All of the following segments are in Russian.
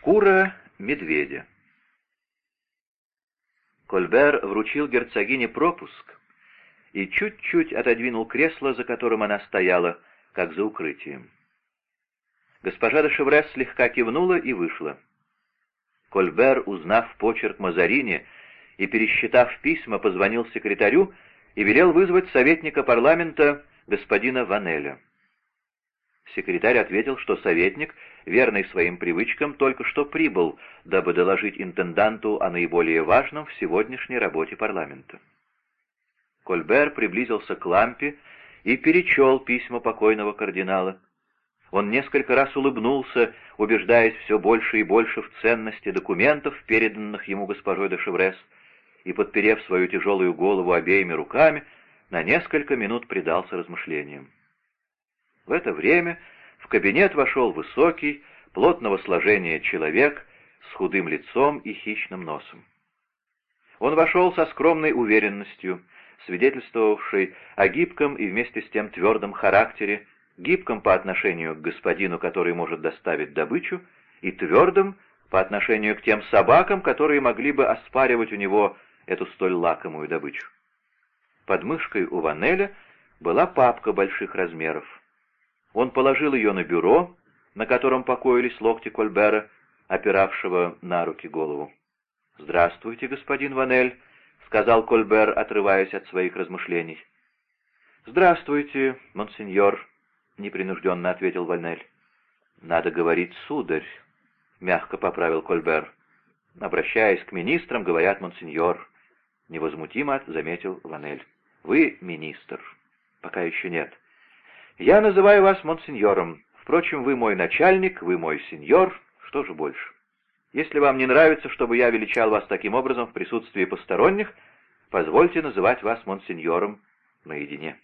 Шкура медведя. Кольбер вручил герцогине пропуск и чуть-чуть отодвинул кресло, за которым она стояла, как за укрытием. Госпожа де Шеврес слегка кивнула и вышла. Кольбер, узнав почерк Мазарини и пересчитав письма, позвонил секретарю и велел вызвать советника парламента господина Ванеля. Секретарь ответил, что советник, верный своим привычкам, только что прибыл, дабы доложить интенданту о наиболее важном в сегодняшней работе парламента. Кольбер приблизился к лампе и перечел письма покойного кардинала. Он несколько раз улыбнулся, убеждаясь все больше и больше в ценности документов, переданных ему госпожой де Шеврес, и, подперев свою тяжелую голову обеими руками, на несколько минут предался размышлениям. В это время в кабинет вошел высокий, плотного сложения человек с худым лицом и хищным носом. Он вошел со скромной уверенностью, свидетельствовавшей о гибком и вместе с тем твердом характере, гибком по отношению к господину, который может доставить добычу, и твердым по отношению к тем собакам, которые могли бы оспаривать у него эту столь лакомую добычу. Под мышкой у Ванеля была папка больших размеров. Он положил ее на бюро, на котором покоились локти Кольбера, опиравшего на руки голову. «Здравствуйте, господин Ванель», — сказал Кольбер, отрываясь от своих размышлений. «Здравствуйте, монсеньор», — непринужденно ответил Ванель. «Надо говорить, сударь», — мягко поправил Кольбер. «Обращаясь к министрам, говорят монсеньор», — невозмутимо заметил Ванель. «Вы министр». «Пока еще нет». Я называю вас монсеньором. Впрочем, вы мой начальник, вы мой сеньор, что же больше. Если вам не нравится, чтобы я величал вас таким образом в присутствии посторонних, позвольте называть вас монсеньором наедине».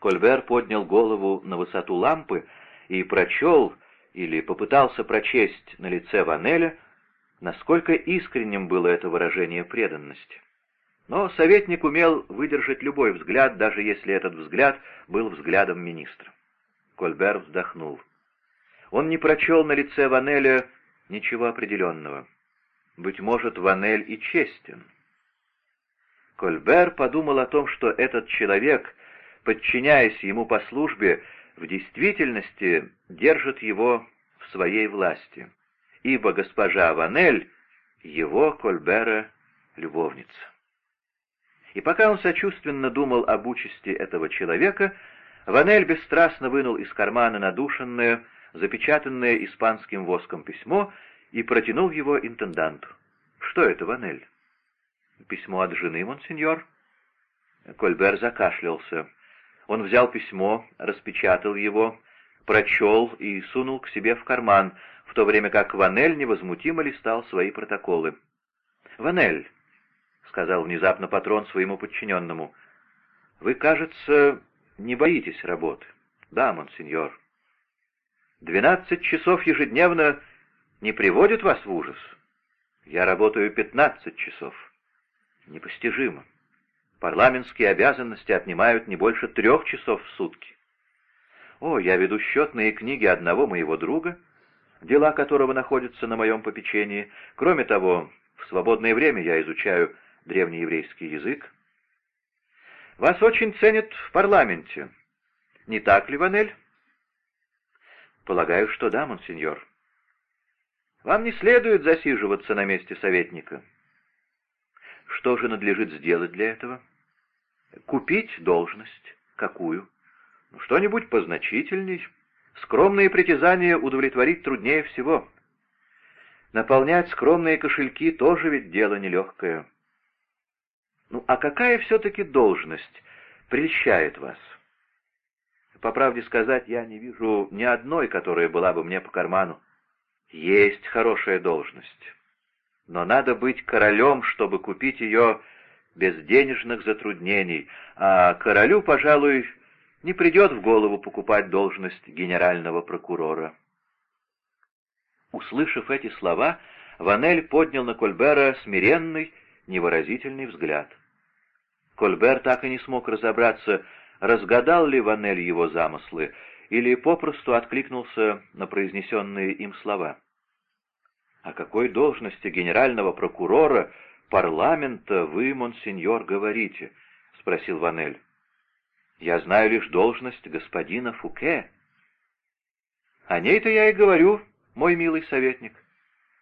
Кольбер поднял голову на высоту лампы и прочел, или попытался прочесть на лице Ванеля, насколько искренним было это выражение преданности. Но советник умел выдержать любой взгляд, даже если этот взгляд был взглядом министра. Кольбер вздохнул. Он не прочел на лице Ванеля ничего определенного. Быть может, Ванель и честен. Кольбер подумал о том, что этот человек, подчиняясь ему по службе, в действительности держит его в своей власти, ибо госпожа Ванель — его, Кольбера, любовница. И пока он сочувственно думал об участи этого человека, Ванель бесстрастно вынул из кармана надушенное, запечатанное испанским воском письмо и протянул его интенданту. «Что это, Ванель?» «Письмо от жены, монсеньор». Кольбер закашлялся. Он взял письмо, распечатал его, прочел и сунул к себе в карман, в то время как Ванель невозмутимо листал свои протоколы. «Ванель», сказал внезапно патрон своему подчиненному. «Вы, кажется, не боитесь работы». «Да, монсеньор». «Двенадцать часов ежедневно не приводят вас в ужас?» «Я работаю пятнадцать часов». «Непостижимо. Парламентские обязанности отнимают не больше трех часов в сутки». «О, я веду счетные книги одного моего друга, дела которого находятся на моем попечении. Кроме того, в свободное время я изучаю древнееврейский язык. Вас очень ценят в парламенте. Не так ли, Ванель? Полагаю, что да, монсеньор. Вам не следует засиживаться на месте советника. Что же надлежит сделать для этого? Купить должность. Какую? Ну, что-нибудь позначительней. Скромные притязания удовлетворить труднее всего. Наполнять скромные кошельки тоже ведь дело нелегкое. Ну, а какая все-таки должность прельщает вас? По правде сказать, я не вижу ни одной, которая была бы мне по карману. Есть хорошая должность. Но надо быть королем, чтобы купить ее без денежных затруднений, а королю, пожалуй, не придет в голову покупать должность генерального прокурора. Услышав эти слова, Ванель поднял на Кольбера смиренный, невыразительный взгляд. Кольбер так и не смог разобраться, разгадал ли Ванель его замыслы или попросту откликнулся на произнесенные им слова. О какой должности генерального прокурора парламента вы, монсеньор, говорите? — спросил Ванель. — Я знаю лишь должность господина Фуке. — О ней-то я и говорю, мой милый советник.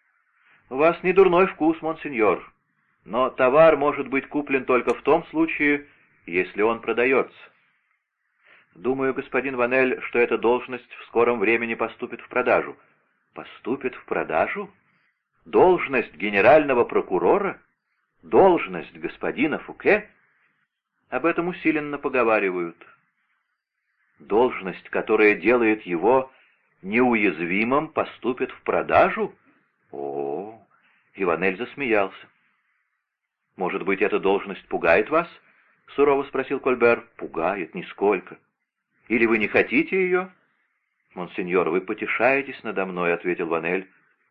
— У вас не дурной вкус, монсеньор, но товар может быть куплен только в том случае, если он продается. Думаю, господин Ванель, что эта должность в скором времени поступит в продажу. Поступит в продажу? Должность генерального прокурора? Должность господина Фуке? Об этом усиленно поговаривают. Должность, которая делает его неуязвимым, поступит в продажу? О, Иванель засмеялся. «Может быть, эта должность пугает вас?» — сурово спросил Кольбер. «Пугает, нисколько. Или вы не хотите ее?» «Монсеньор, вы потешаетесь надо мной», — ответил Ванель.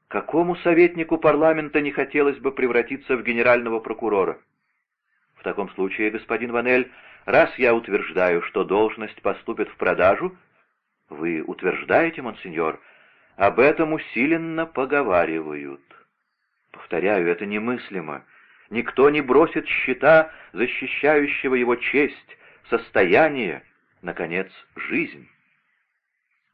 «Какому советнику парламента не хотелось бы превратиться в генерального прокурора?» «В таком случае, господин Ванель, раз я утверждаю, что должность поступит в продажу...» «Вы утверждаете, монсеньор?» «Об этом усиленно поговаривают». «Повторяю, это немыслимо. Никто не бросит щита, защищающего его честь, состояние, наконец, жизнь.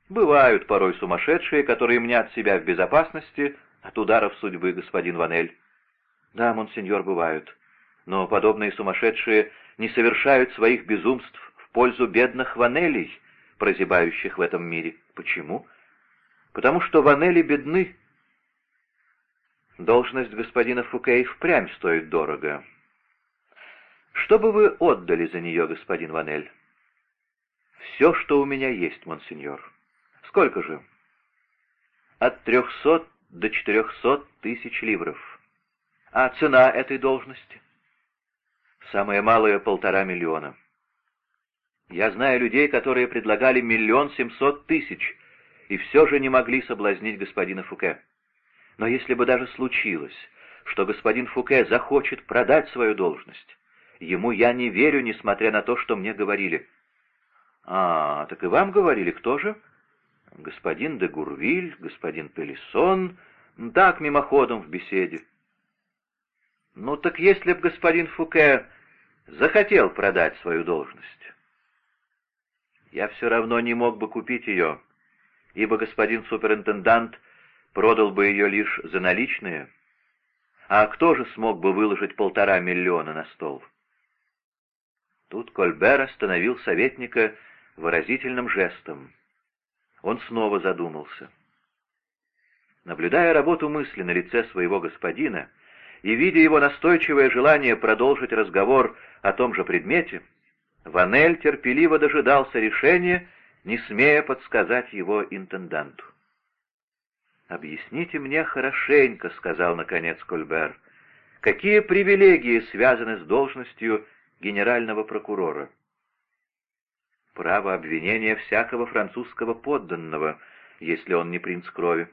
Бывают порой сумасшедшие, которые мнят себя в безопасности от ударов судьбы, господин Ванель. Да, монсеньор, бывают. Но подобные сумасшедшие не совершают своих безумств в пользу бедных Ванелей, прозябающих в этом мире. Почему? Потому что Ванели бедны. Должность господина Фуке впрямь стоит дорого. Что бы вы отдали за нее, господин Ванель? «Все, что у меня есть, монсеньор». «Сколько же?» «От трехсот до четырехсот тысяч ливров». «А цена этой должности?» «Самое малое — полтора миллиона». «Я знаю людей, которые предлагали миллион семьсот тысяч, и все же не могли соблазнить господина Фуке. Но если бы даже случилось, что господин Фуке захочет продать свою должность, ему я не верю, несмотря на то, что мне говорили». «А, так и вам говорили, кто же?» «Господин де Гурвиль, господин Пелисон, так, мимоходом в беседе». «Ну так если б господин Фуке захотел продать свою должность, я все равно не мог бы купить ее, ибо господин суперинтендант продал бы ее лишь за наличные. А кто же смог бы выложить полтора миллиона на стол?» Тут Кольбер остановил советника выразительным жестом. Он снова задумался. Наблюдая работу мысли на лице своего господина и видя его настойчивое желание продолжить разговор о том же предмете, Ванель терпеливо дожидался решения, не смея подсказать его интенданту. «Объясните мне хорошенько», — сказал наконец Кольбер, — «какие привилегии связаны с должностью генерального прокурора?» право обвинения всякого французского подданного, если он не принц крови,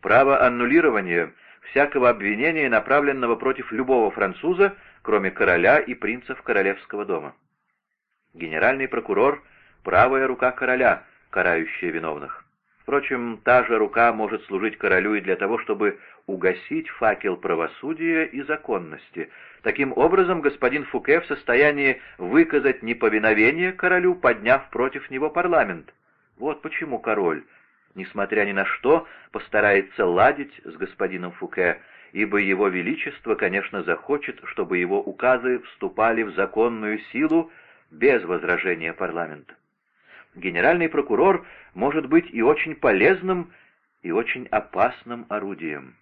право аннулирования всякого обвинения, направленного против любого француза, кроме короля и принцев королевского дома. Генеральный прокурор — правая рука короля, карающая виновных. Впрочем, та же рука может служить королю и для того, чтобы угасить факел правосудия и законности. Таким образом, господин Фуке в состоянии выказать неповиновение королю, подняв против него парламент. Вот почему король, несмотря ни на что, постарается ладить с господином Фуке, ибо его величество, конечно, захочет, чтобы его указы вступали в законную силу без возражения парламента генеральный прокурор может быть и очень полезным, и очень опасным орудием.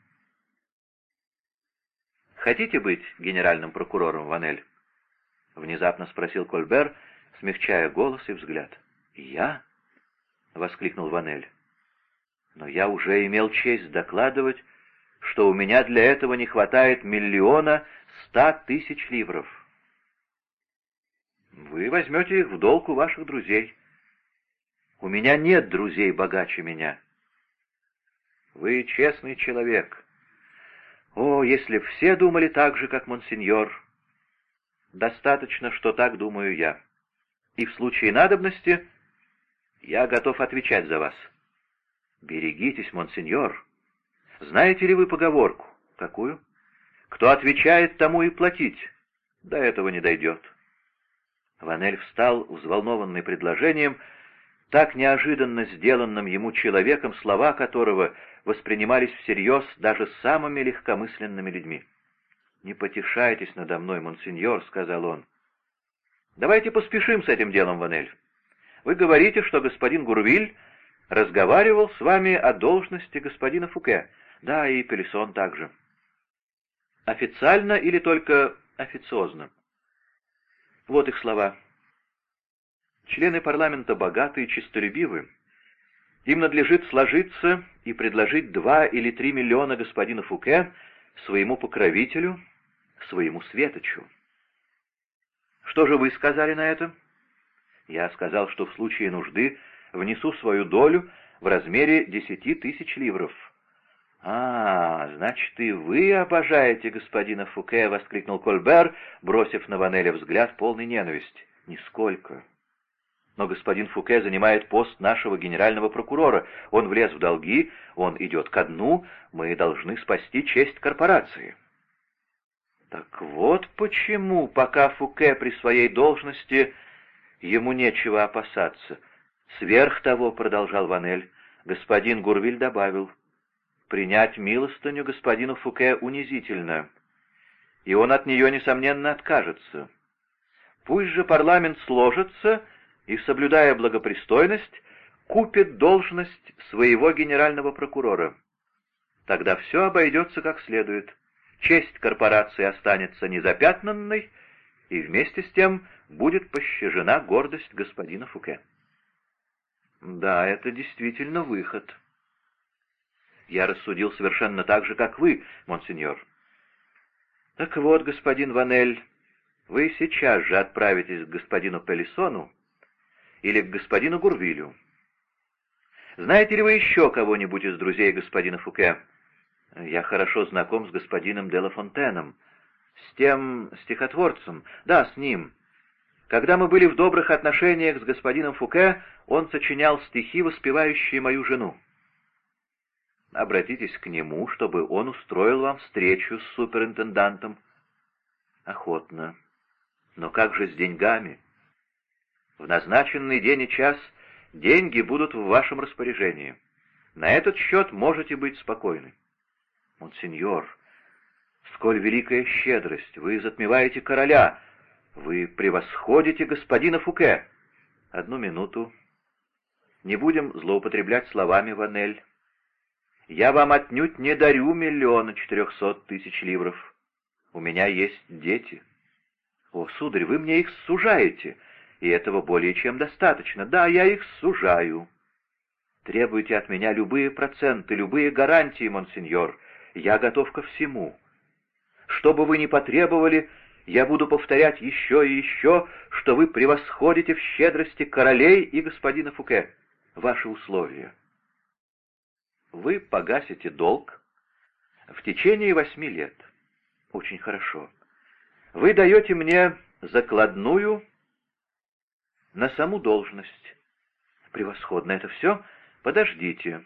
«Хотите быть генеральным прокурором, Ванель?» — внезапно спросил Кольбер, смягчая голос и взгляд. «Я?» — воскликнул Ванель. «Но я уже имел честь докладывать, что у меня для этого не хватает миллиона ста тысяч ливров». «Вы возьмете их в долг у ваших друзей». У меня нет друзей богаче меня. Вы честный человек. О, если все думали так же, как монсеньор. Достаточно, что так думаю я. И в случае надобности я готов отвечать за вас. Берегитесь, монсеньор. Знаете ли вы поговорку? Какую? Кто отвечает, тому и платить. До этого не дойдет. Ванель встал, взволнованный предложением, так неожиданно сделанным ему человеком, слова которого воспринимались всерьез даже самыми легкомысленными людьми. «Не потешайтесь надо мной, монсеньор», — сказал он. «Давайте поспешим с этим делом, Ванель. Вы говорите, что господин Гурвиль разговаривал с вами о должности господина Фуке. Да, и Пелесон также. Официально или только официозно?» Вот их слова. Члены парламента богаты и честолюбивы. Им надлежит сложиться и предложить два или три миллиона господину Фуке своему покровителю, своему светочу. Что же вы сказали на это? Я сказал, что в случае нужды внесу свою долю в размере десяти тысяч ливров. «А, значит, и вы обожаете господина Фуке!» — воскликнул Кольбер, бросив на Ванеля взгляд полный ненависти. «Нисколько. Но господин Фуке занимает пост нашего генерального прокурора. Он влез в долги, он идет ко дну, мы должны спасти честь корпорации». Так вот почему, пока Фуке при своей должности, ему нечего опасаться. Сверх того, — продолжал Ванель, — господин Гурвиль добавил, принять милостыню господину Фуке унизительно, и он от нее, несомненно, откажется. Пусть же парламент сложится и, соблюдая благопристойность, купит должность своего генерального прокурора. Тогда все обойдется как следует честь корпорации останется незапятнанной, и вместе с тем будет пощажена гордость господина Фуке. Да, это действительно выход. Я рассудил совершенно так же, как вы, монсеньор. Так вот, господин Ванель, вы сейчас же отправитесь к господину Пелисону или к господину Гурвилю. Знаете ли вы еще кого-нибудь из друзей господина Фуке? Я хорошо знаком с господином Делла Фонтеном, с тем стихотворцем, да, с ним. Когда мы были в добрых отношениях с господином Фуке, он сочинял стихи, воспевающие мою жену. Обратитесь к нему, чтобы он устроил вам встречу с суперинтендантом. Охотно. Но как же с деньгами? В назначенный день и час деньги будут в вашем распоряжении. На этот счет можете быть спокойны. «Монсеньор, сколь великая щедрость! Вы затмеваете короля! Вы превосходите господина Фуке!» «Одну минуту. Не будем злоупотреблять словами, Ванель. Я вам отнюдь не дарю миллиона четырехсот тысяч ливров. У меня есть дети». «О, сударь, вы мне их сужаете, и этого более чем достаточно. Да, я их сужаю». «Требуйте от меня любые проценты, любые гарантии, монсеньор. Я готов ко всему. Что бы вы ни потребовали, я буду повторять еще и еще, что вы превосходите в щедрости королей и господина Фуке. Ваши условия. Вы погасите долг в течение восьми лет. Очень хорошо. Вы даете мне закладную на саму должность. Превосходно это все. Подождите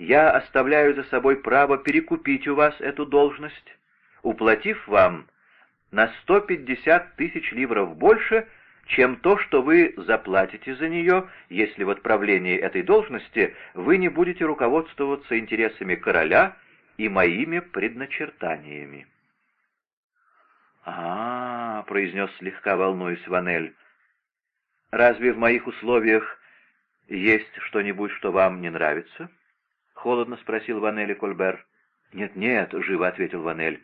я оставляю за собой право перекупить у вас эту должность, уплатив вам на 150 тысяч ливров больше, чем то, что вы заплатите за нее, если в отправлении этой должности вы не будете руководствоваться интересами короля и моими предначертаниями. а, -а, -а произнес слегка волнуясь Ванель, — «разве в моих условиях есть что-нибудь, что вам не нравится?» холодно спросил Ванель и Кольбер. «Нет-нет», — живо ответил Ванель.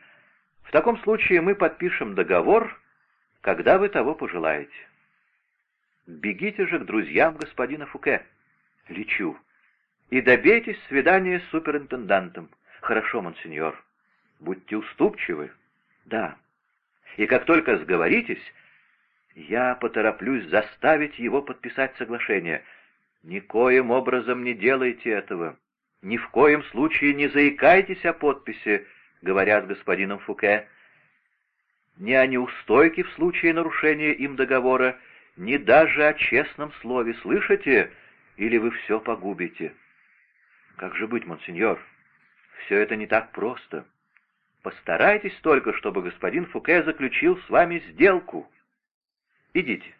«В таком случае мы подпишем договор, когда вы того пожелаете». «Бегите же к друзьям господина Фуке». «Лечу. И добейтесь свидания с суперинтендантом». «Хорошо, монсеньор. Будьте уступчивы». «Да. И как только сговоритесь, я потороплюсь заставить его подписать соглашение. Никоим образом не делайте этого. «Ни в коем случае не заикайтесь о подписи», — говорят с господином Фуке. «Ни о неустойке в случае нарушения им договора, ни даже о честном слове, слышите, или вы все погубите». «Как же быть, монсеньор?» все это не так просто. Постарайтесь только, чтобы господин Фуке заключил с вами сделку. Идите.